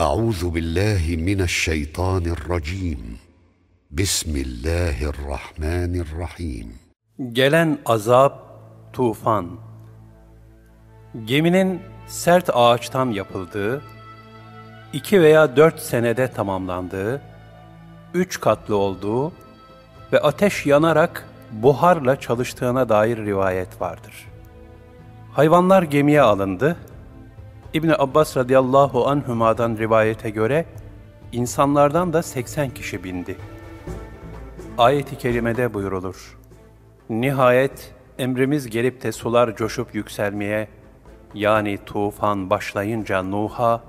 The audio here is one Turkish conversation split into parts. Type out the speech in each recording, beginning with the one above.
أعوذ بالله من الشيطان الرجيم بسم الله الرحمن الرحيم Gelen azap, tufan. Geminin sert ağaçtan yapıldığı, iki veya dört senede tamamlandığı, üç katlı olduğu ve ateş yanarak buharla çalıştığına dair rivayet vardır. Hayvanlar gemiye alındı. İbni Abbas radıyallahu anhuma'dan rivayete göre insanlardan da 80 kişi bindi. Ayet-i kerimede buyurulur. Nihayet emrimiz gelip de sular coşup yükselmeye, yani tufan başlayınca Nuh'a,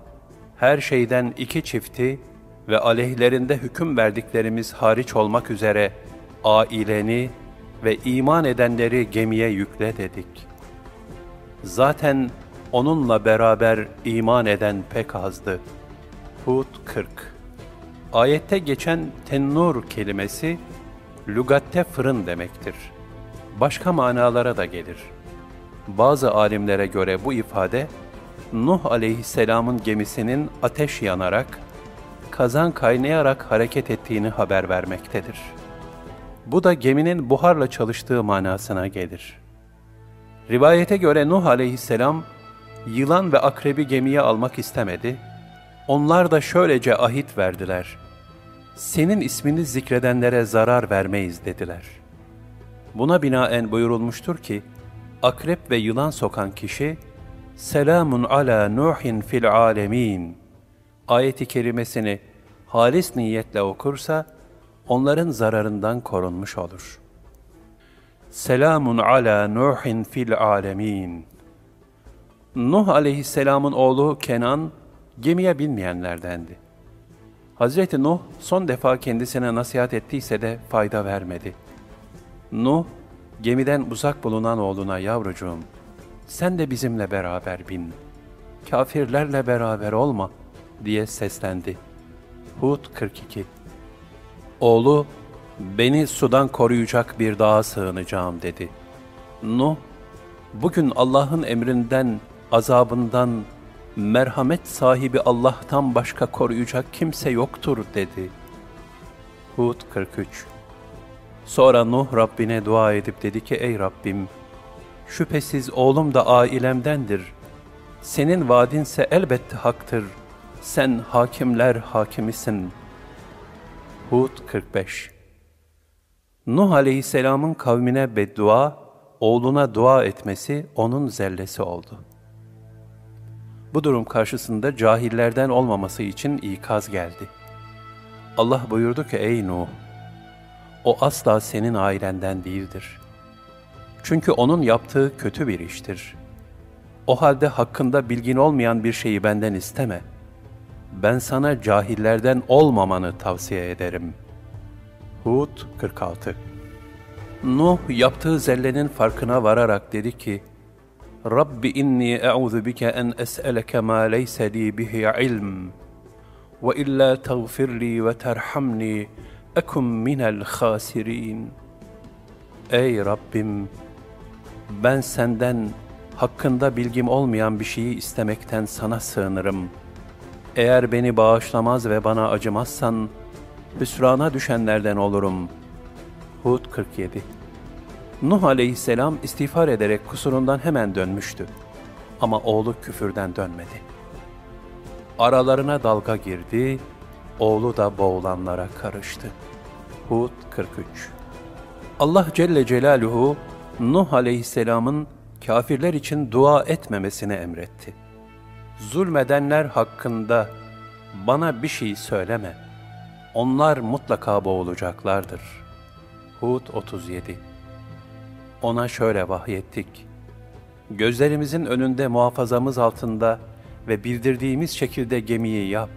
her şeyden iki çifti ve aleyhlerinde hüküm verdiklerimiz hariç olmak üzere aileni ve iman edenleri gemiye yükle dedik. Zaten onunla beraber iman eden pek azdı. Hud 40 Ayette geçen tennur kelimesi, lügatte fırın demektir. Başka manalara da gelir. Bazı alimlere göre bu ifade, Nuh aleyhisselamın gemisinin ateş yanarak, kazan kaynayarak hareket ettiğini haber vermektedir. Bu da geminin buharla çalıştığı manasına gelir. Rivayete göre Nuh aleyhisselam, yılan ve akrebi gemiye almak istemedi. Onlar da şöylece ahit verdiler. Senin ismini zikredenlere zarar vermeyiz dediler. Buna binaen buyurulmuştur ki, akrep ve yılan sokan kişi, Selamun ala Nuhin fil alemin ayeti kerimesini halis niyetle okursa, onların zararından korunmuş olur. Selamun ala Nuhin fil alemin. Nuh aleyhisselamın oğlu Kenan, gemiye binmeyenlerdendi. Hazreti Nuh son defa kendisine nasihat ettiyse de fayda vermedi. Nuh, gemiden uzak bulunan oğluna yavrucuğum, sen de bizimle beraber bin. Kafirlerle beraber olma diye seslendi. Hud 42 Oğlu, beni sudan koruyacak bir dağa sığınacağım dedi. Nuh, bugün Allah'ın emrinden, azabından, merhamet sahibi Allah'tan başka koruyacak kimse yoktur dedi. Hud 43 Sonra Nuh Rabbine dua edip dedi ki ey Rabbim, şüphesiz oğlum da ailemdendir. Senin vaadinse elbette haktır. Sen hakimler hakimisin. Hud 45 Nuh aleyhisselamın kavmine beddua, oğluna dua etmesi onun zellesi oldu. Bu durum karşısında cahillerden olmaması için ikaz geldi. Allah buyurdu ki ey Nuh, o asla senin ailenden değildir. Çünkü onun yaptığı kötü bir iştir. O halde hakkında bilgin olmayan bir şeyi benden isteme. Ben sana cahillerden olmamanı tavsiye ederim. Hud 46 Nuh yaptığı zellenin farkına vararak dedi ki, İnni e'udhu bike en es'eleke ma leyse li bihi ilm ve illa tağfirli ve terhamni ekum minel khasirin. Ey Rabbim! Ben senden hakkında bilgim olmayan bir şeyi istemekten sana sığınırım. Eğer beni bağışlamaz ve bana acımazsan, hüsrana düşenlerden olurum. Hud 47 Nuh aleyhisselam istiğfar ederek kusurundan hemen dönmüştü. Ama oğlu küfürden dönmedi. Aralarına dalga girdi, oğlu da boğulanlara karıştı. Hud 43 Allah Celle Celaluhu, Nuh aleyhisselamın kafirler için dua etmemesini emretti. Zulmedenler hakkında bana bir şey söyleme. Onlar mutlaka boğulacaklardır. Hud 37 Ona şöyle vahyettik. Gözlerimizin önünde muhafazamız altında ve bildirdiğimiz şekilde gemiyi yap.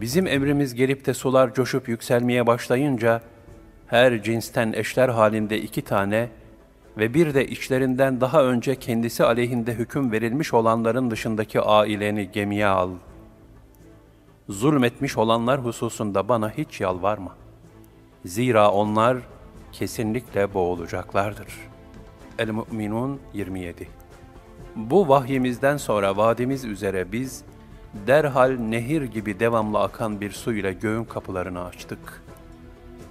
Bizim emrimiz gelip de sular coşup yükselmeye başlayınca, her cinsten eşler halinde iki tane ve bir de içlerinden daha önce kendisi aleyhinde hüküm verilmiş olanların dışındaki aileni gemiye al. Zulmetmiş olanlar hususunda bana hiç yalvarma. Zira onlar kesinlikle boğulacaklardır. El-Mü'minun 27 Bu vahyimizden sonra vaadimiz üzere biz, derhal nehir gibi devamlı akan bir su ile göğün kapılarını açtık.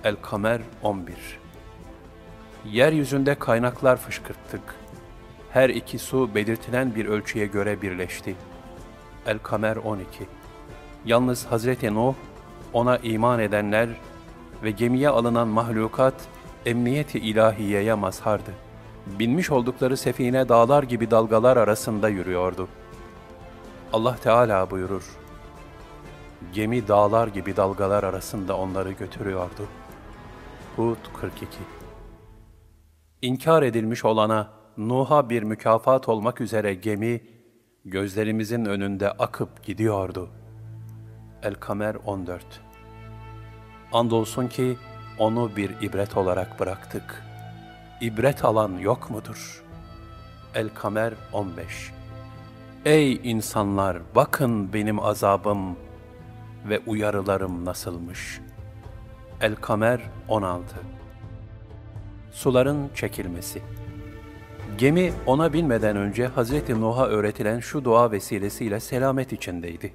El-Kamer 11 Yeryüzünde kaynaklar fışkırttık. Her iki su belirtilen bir ölçüye göre birleşti. El-Kamer 12 Yalnız Hazreti Nuh, ona iman edenler ve gemiye alınan mahlukat emniyeti ilahiyeye mazhardı. Binmiş oldukları sefine dağlar gibi dalgalar arasında yürüyordu. Allah Teala buyurur, Gemi dağlar gibi dalgalar arasında onları götürüyordu. Hud 42 İnkar edilmiş olana Nuh'a bir mükafat olmak üzere gemi, gözlerimizin önünde akıp gidiyordu. El-Kamer 14 Andolsun ki onu bir ibret olarak bıraktık. İbret alan yok mudur? El-Kamer 15 Ey insanlar bakın benim azabım ve uyarılarım nasılmış. El-Kamer 16 Suların çekilmesi Gemi ona binmeden önce Hazreti Nuh'a öğretilen şu dua vesilesiyle selamet içindeydi.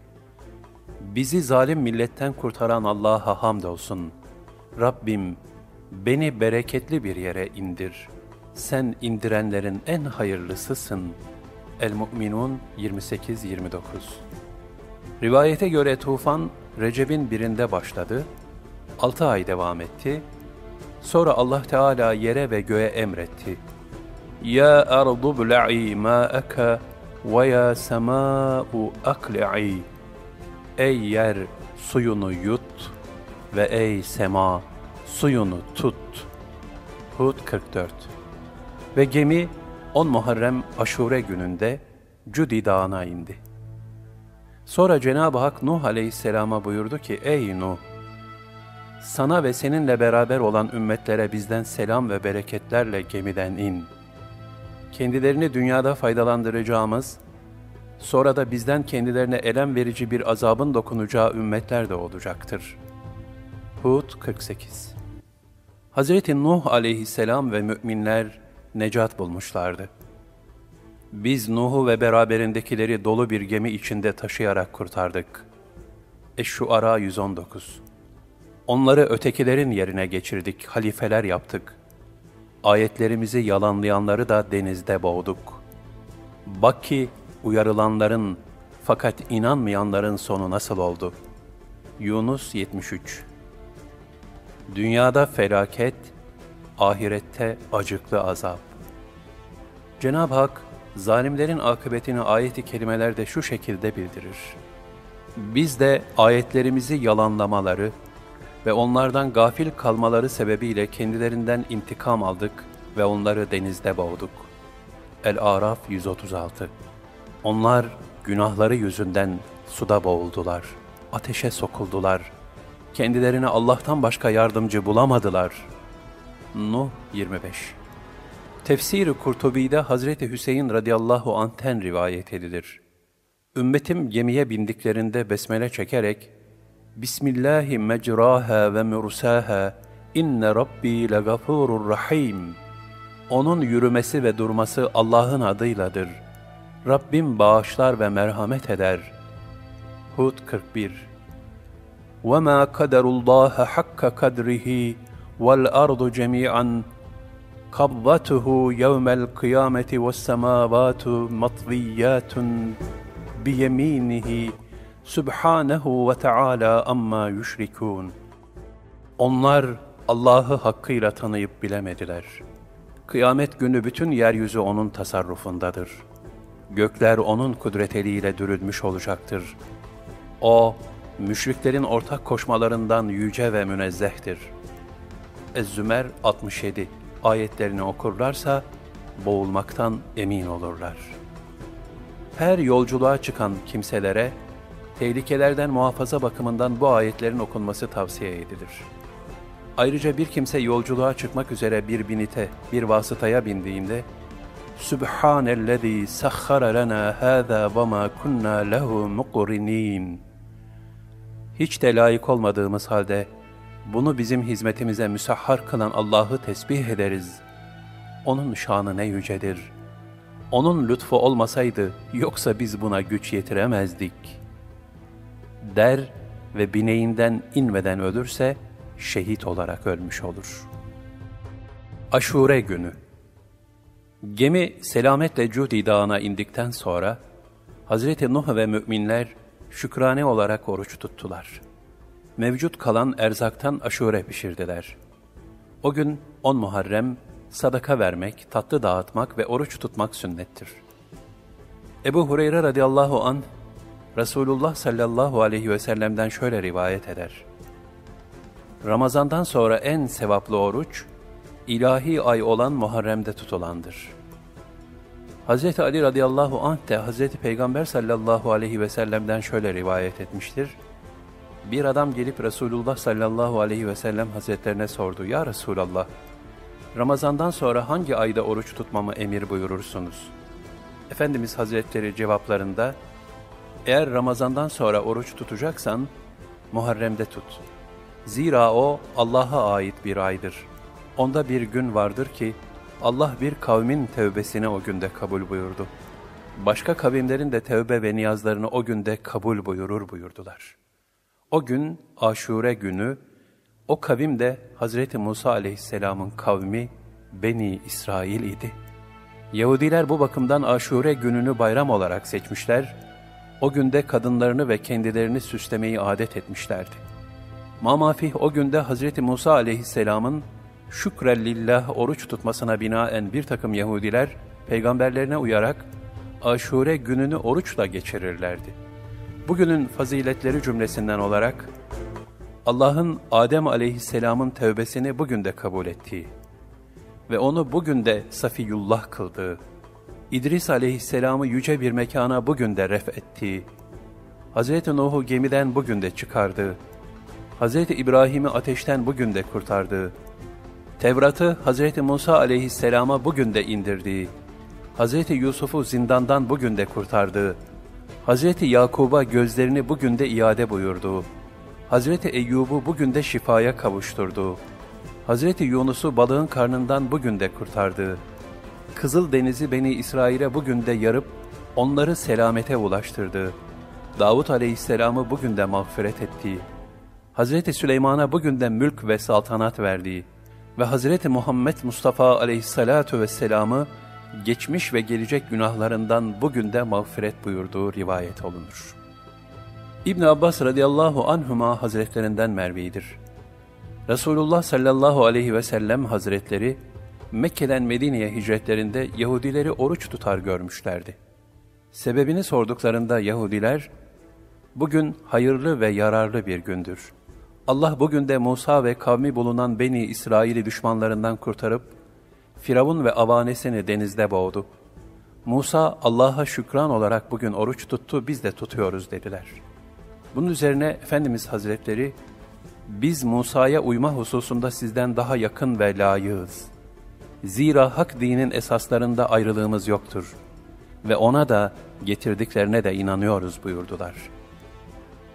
Bizi zalim milletten kurtaran Allah'a hamdolsun. Rabbim beni bereketli bir yere indir. Sen indirenlerin en hayırlısısın. El-Mu'minun 28-29 Rivayete göre tufan Recep'in birinde başladı, altı ay devam etti. Sonra Allah Teala yere ve göğe emretti. Ya ardu bla'i ma'aka ve ya sema'u akli'i. Ey yer suyunu yut ve ey sema suyunu tut. Hud 44 Ve gemi 10 Muharrem Aşure gününde Cudi Dağı'na indi. Sonra Cenab-ı Hak Nuh aleyhisselama buyurdu ki, Ey Nuh! Sana ve seninle beraber olan ümmetlere bizden selam ve bereketlerle gemiden in. Kendilerini dünyada faydalandıracağımız, sonra da bizden kendilerine elem verici bir azabın dokunacağı ümmetler de olacaktır. Hud 48 Hazreti Nuh aleyhisselam ve müminler necat bulmuşlardı. Biz Nuh'u ve beraberindekileri dolu bir gemi içinde taşıyarak kurtardık. Eş-Şuara 119 Onları ötekilerin yerine geçirdik, halifeler yaptık. Ayetlerimizi yalanlayanları da denizde boğduk. Bak ki uyarılanların fakat inanmayanların sonu nasıl oldu? Yunus 73 Dünyada felaket, ahirette acıklı azap. Cenab-ı Hak, zalimlerin akıbetini ayeti kelimelerde şu şekilde bildirir. Biz de ayetlerimizi yalanlamaları ve onlardan gafil kalmaları sebebiyle kendilerinden intikam aldık ve onları denizde boğduk. El-Araf 136 Onlar günahları yüzünden suda boğuldular, ateşe sokuldular, kendilerine Allah'tan başka yardımcı bulamadılar. Nuh 25 Tefsir-i Kurtubi'de Hazreti Hüseyin radıyallahu anh'ten rivayet edilir. Ümmetim gemiye bindiklerinde besmele çekerek Bismillahi mecraha ve mursaha inne rabbi legafurur rahim. Onun yürümesi ve durması Allah'ın adıyladır. Rabbim bağışlar ve merhamet eder. Hud 41 وَمَا قَدَرُ اللّٰهَ حَقَّ قَدْرِهِ وَالْأَرْضُ جَمِيعًا قبضته يوم القيامة والسماوات مطويات بيمينه Sübhanehu ve Teala amma yüşrikûn. Onlar Allah'ı hakkıyla tanıyıp bilemediler. Kıyamet günü bütün yeryüzü O'nun tasarrufundadır. Gökler O'nun kudret eliyle dürülmüş olacaktır. O, müşriklerin ortak koşmalarından yüce ve münezzehtir. Ez-Zümer 67 ayetlerini okurlarsa boğulmaktan emin olurlar. Her yolculuğa çıkan kimselere tehlikelerden muhafaza bakımından bu ayetlerin okunması tavsiye edilir. Ayrıca bir kimse yolculuğa çıkmak üzere bir binite, bir vasıtaya bindiğinde Sübhanellezî sahhara lena hâzâ ve mâ kunnâ lehu muqrinîn Hiç de layık olmadığımız halde bunu bizim hizmetimize müsahhar kılan Allah'ı tesbih ederiz. Onun şanı ne yücedir. Onun lütfu olmasaydı yoksa biz buna güç yetiremezdik. der ve bineğinden inmeden ölürse şehit olarak ölmüş olur. Aşure günü Gemi selametle Cudi Dağı'na indikten sonra Hazreti Nuh ve müminler şükrane olarak oruç tuttular. Mevcut kalan erzaktan aşure pişirdiler. O gün on Muharrem sadaka vermek, tatlı dağıtmak ve oruç tutmak sünnettir. Ebu Hureyre radıyallahu an Resulullah sallallahu aleyhi ve sellem'den şöyle rivayet eder. Ramazandan sonra en sevaplı oruç, ilahi ay olan Muharrem'de tutulandır. Hz. Ali radıyallahu anh de Hz. Peygamber sallallahu aleyhi ve sellem'den şöyle rivayet etmiştir. Bir adam gelip Resulullah sallallahu aleyhi ve sellem hazretlerine sordu. Ya Resulallah, Ramazandan sonra hangi ayda oruç tutmamı emir buyurursunuz? Efendimiz Hazretleri cevaplarında, eğer Ramazandan sonra oruç tutacaksan, Muharrem'de tut. Zira o Allah'a ait bir aydır. Onda bir gün vardır ki, Allah bir kavmin tevbesini o günde kabul buyurdu. Başka kavimlerin de tevbe ve niyazlarını o günde kabul buyurur buyurdular. O gün aşure günü, o kavim de Hazreti Musa aleyhisselamın kavmi Beni İsrail idi. Yahudiler bu bakımdan aşure gününü bayram olarak seçmişler, o günde kadınlarını ve kendilerini süslemeyi adet etmişlerdi. Mamafih o günde Hazreti Musa aleyhisselamın şükrellillah oruç tutmasına binaen bir takım Yahudiler, peygamberlerine uyarak aşure gününü oruçla geçirirlerdi. Bugünün faziletleri cümlesinden olarak, Allah'ın Adem aleyhisselamın tevbesini bugün de kabul ettiği ve onu bugün de Safiyullah kıldığı, İdris aleyhisselamı yüce bir mekana bugün de ref ettiği, Hz. Nuh'u gemiden bugün de çıkardığı, Hz. İbrahim'i ateşten bugün de kurtardığı, Tevrat'ı Hz. Musa aleyhisselama bugün de indirdiği, Hz. Yusuf'u zindandan bugün de kurtardığı, Hz. Yakub'a gözlerini bugün de iade buyurduğu, Hz. Eyyub'u bugün de şifaya kavuşturduğu, Hz. Yunus'u balığın karnından bugün de kurtardığı, Kızıl Denizi Beni İsrail'e bugün de yarıp onları selamete ulaştırdığı, Davut Aleyhisselam'ı bugün de mağfiret ettiği, Hz. Süleyman'a bugün de mülk ve saltanat verdiği ve Hz. Muhammed Mustafa Aleyhisselatu Vesselam'ı geçmiş ve gelecek günahlarından bugün de mağfiret buyurduğu rivayet olunur. İbn Abbas radıyallahu anhuma hazretlerinden mervidir. Resulullah sallallahu aleyhi ve sellem hazretleri Mekke'den Medine'ye hicretlerinde Yahudileri oruç tutar görmüşlerdi. Sebebini sorduklarında Yahudiler, bugün hayırlı ve yararlı bir gündür. Allah bugün de Musa ve kavmi bulunan Beni İsrail'i düşmanlarından kurtarıp, Firavun ve avanesini denizde boğdu. Musa Allah'a şükran olarak bugün oruç tuttu, biz de tutuyoruz dediler. Bunun üzerine Efendimiz Hazretleri, biz Musa'ya uyma hususunda sizden daha yakın ve layığız. Zira hak dinin esaslarında ayrılığımız yoktur ve ona da getirdiklerine de inanıyoruz buyurdular.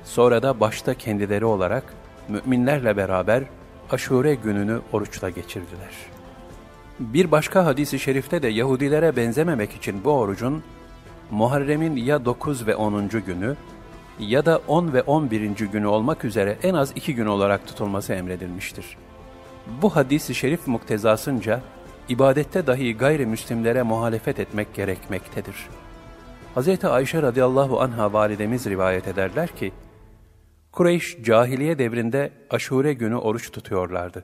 Sonra da başta kendileri olarak müminlerle beraber aşure gününü oruçla geçirdiler. Bir başka hadisi şerifte de Yahudilere benzememek için bu orucun Muharrem'in ya 9 ve 10. günü ya da 10 ve 11. günü olmak üzere en az iki gün olarak tutulması emredilmiştir. Bu hadisi şerif muktezasınca ibadette dahi gayrimüslimlere muhalefet etmek gerekmektedir. Hz. Ayşe radıyallahu anha validemiz rivayet ederler ki, Kureyş cahiliye devrinde aşure günü oruç tutuyorlardı.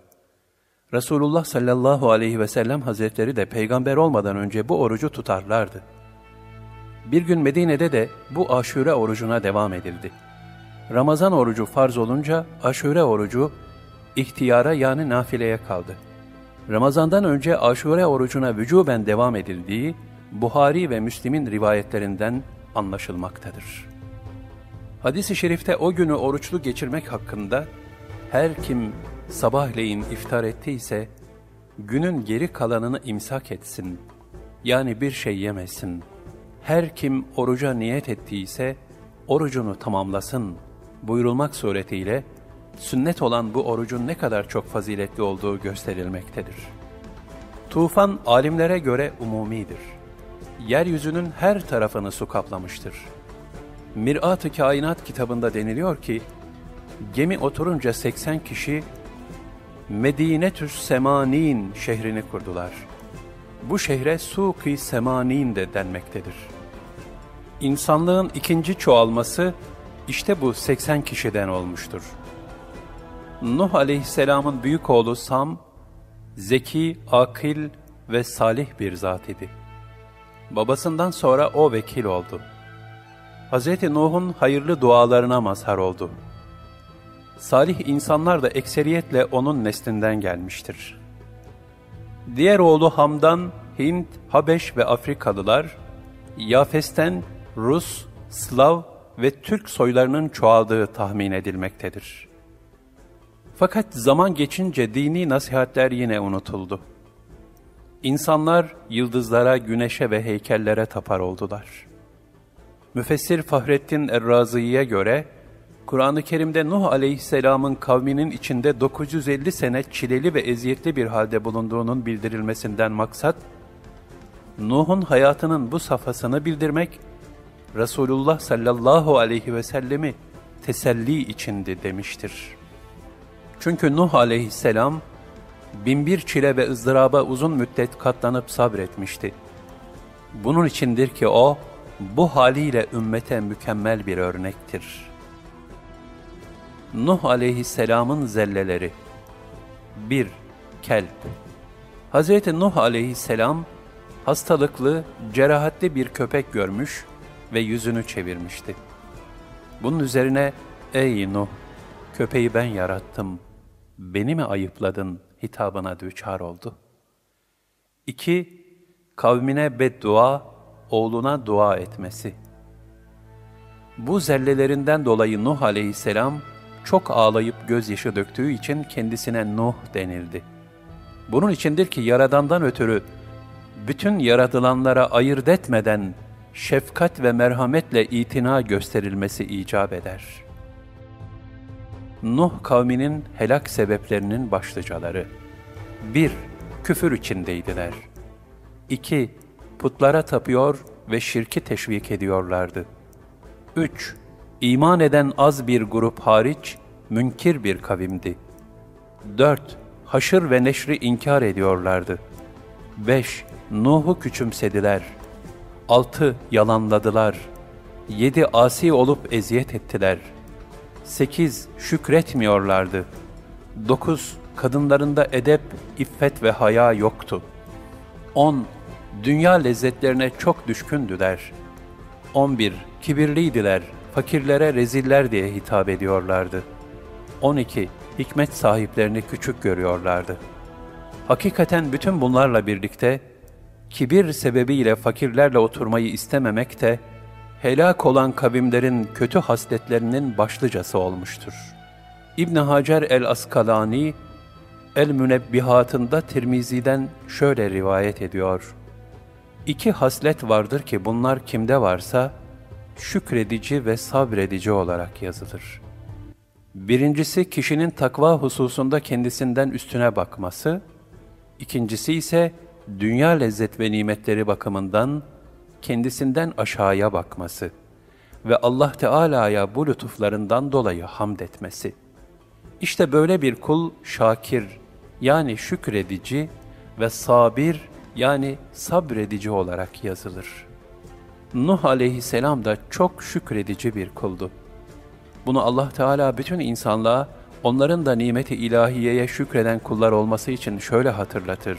Resulullah sallallahu aleyhi ve sellem hazretleri de peygamber olmadan önce bu orucu tutarlardı. Bir gün Medine'de de bu aşure orucuna devam edildi. Ramazan orucu farz olunca aşure orucu ihtiyara yani nafileye kaldı. Ramazandan önce aşure orucuna vücuben devam edildiği Buhari ve Müslim'in rivayetlerinden anlaşılmaktadır. Hadis-i şerifte o günü oruçlu geçirmek hakkında her kim sabahleyin iftar ettiyse günün geri kalanını imsak etsin. Yani bir şey yemesin. Her kim oruca niyet ettiyse orucunu tamamlasın buyurulmak suretiyle sünnet olan bu orucun ne kadar çok faziletli olduğu gösterilmektedir. Tufan alimlere göre umumidir. Yeryüzünün her tarafını su kaplamıştır. Mirat-ı Kainat kitabında deniliyor ki, gemi oturunca 80 kişi Medinetüs Semanin şehrini kurdular. Bu şehre Suki Semanin de denmektedir. İnsanlığın ikinci çoğalması işte bu 80 kişiden olmuştur. Nuh aleyhisselamın büyük oğlu Sam, zeki, akil ve salih bir zat idi. Babasından sonra o vekil oldu. Hz. Nuh'un hayırlı dualarına mazhar oldu. Salih insanlar da ekseriyetle onun neslinden gelmiştir. Diğer oğlu Ham'dan Hint, Habeş ve Afrikalılar, Yafes'ten Rus, Slav ve Türk soylarının çoğaldığı tahmin edilmektedir. Fakat zaman geçince dini nasihatler yine unutuldu. İnsanlar yıldızlara, güneşe ve heykellere tapar oldular. Müfessir Fahrettin Errazi'ye göre, Kur'an-ı Kerim'de Nuh aleyhisselamın kavminin içinde 950 sene çileli ve eziyetli bir halde bulunduğunun bildirilmesinden maksat, Nuh'un hayatının bu safhasını bildirmek, Resulullah sallallahu aleyhi ve sellemi teselli içindi demiştir. Çünkü Nuh aleyhisselam, binbir çile ve ızdıraba uzun müddet katlanıp sabretmişti. Bunun içindir ki o, bu haliyle ümmete mükemmel bir örnektir. Nuh aleyhisselamın zelleleri 1. Kelp Hz. Nuh aleyhisselam, hastalıklı, cerahatli bir köpek görmüş ve yüzünü çevirmişti. Bunun üzerine, ''Ey Nuh, köpeği ben yarattım, beni mi ayıpladın?'' hitabına düçar oldu. 2. Kavmine beddua, oğluna dua etmesi. Bu zellelerinden dolayı Nuh aleyhisselam çok ağlayıp gözyaşı döktüğü için kendisine Nuh denildi. Bunun içindir ki Yaradan'dan ötürü bütün yaratılanlara ayırt etmeden şefkat ve merhametle itina gösterilmesi icap eder. Nuh kavminin helak sebeplerinin başlıcaları 1. Küfür içindeydiler. 2. Putlara tapıyor ve şirki teşvik ediyorlardı. 3. İman eden az bir grup hariç, münkir bir kavimdi. 4. Haşır ve neşri inkar ediyorlardı. 5. Nuh'u küçümsediler. 6. Yalanladılar. 7. Asi olup eziyet ettiler. 8. Şükretmiyorlardı. 9. Kadınlarında edep, iffet ve haya yoktu. 10. Dünya lezzetlerine çok düşkündüler. 11. Kibirliydiler, fakirlere reziller diye hitap ediyorlardı. 12. Hikmet sahiplerini küçük görüyorlardı. Hakikaten bütün bunlarla birlikte, kibir sebebiyle fakirlerle oturmayı istememek de, helak olan kavimlerin kötü hasletlerinin başlıcası olmuştur. İbn Hacer el-Askalani, El-Münebbihatında Tirmizi'den şöyle rivayet ediyor. İki haslet vardır ki bunlar kimde varsa, şükredici ve sabredici olarak yazılır. Birincisi kişinin takva hususunda kendisinden üstüne bakması, ikincisi ise dünya lezzet ve nimetleri bakımından kendisinden aşağıya bakması ve Allah Teala'ya bu lütuflarından dolayı hamd etmesi. İşte böyle bir kul şakir yani şükredici ve sabir yani sabredici olarak yazılır. Nuh aleyhisselam da çok şükredici bir kuldu. Bunu Allah Teala bütün insanlığa onların da nimeti ilahiyeye şükreden kullar olması için şöyle hatırlatır.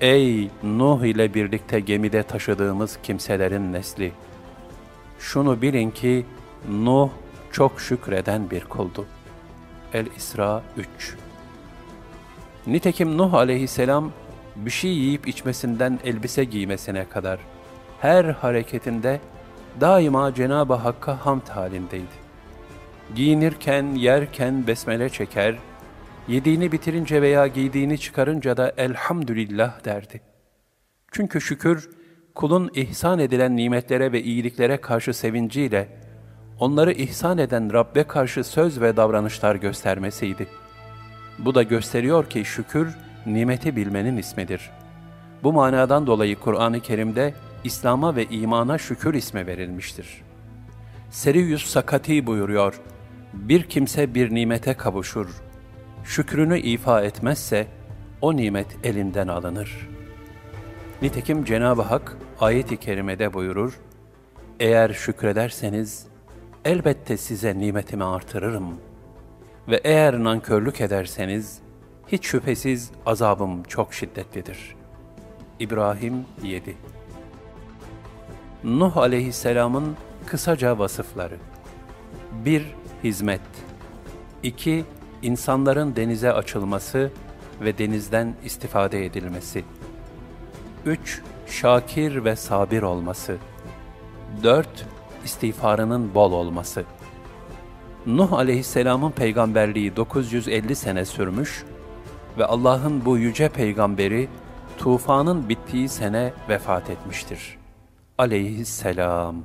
Ey Nuh ile birlikte gemide taşıdığımız kimselerin nesli! Şunu bilin ki Nuh çok şükreden bir kuldu. El-İsra 3 Nitekim Nuh aleyhisselam bir şey yiyip içmesinden elbise giymesine kadar her hareketinde daima Cenab-ı Hakk'a hamd halindeydi. Giyinirken, yerken besmele çeker, yediğini bitirince veya giydiğini çıkarınca da elhamdülillah derdi. Çünkü şükür, kulun ihsan edilen nimetlere ve iyiliklere karşı sevinciyle, onları ihsan eden Rabbe karşı söz ve davranışlar göstermesiydi. Bu da gösteriyor ki şükür, nimeti bilmenin ismidir. Bu manadan dolayı Kur'an-ı Kerim'de İslam'a ve imana şükür ismi verilmiştir. Seriyüs Sakati buyuruyor, bir kimse bir nimete kavuşur, şükrünü ifa etmezse o nimet elinden alınır. Nitekim Cenab-ı Hak ayet-i kerimede buyurur, eğer şükrederseniz elbette size nimetimi artırırım ve eğer nankörlük ederseniz hiç şüphesiz azabım çok şiddetlidir. İbrahim 7 Nuh aleyhisselamın kısaca vasıfları 1- Hizmet 2- İnsanların denize açılması ve denizden istifade edilmesi 3. Şakir ve sabir olması 4. İstiğfarının bol olması Nuh aleyhisselamın peygamberliği 950 sene sürmüş ve Allah'ın bu yüce peygamberi tufanın bittiği sene vefat etmiştir. Aleyhisselam.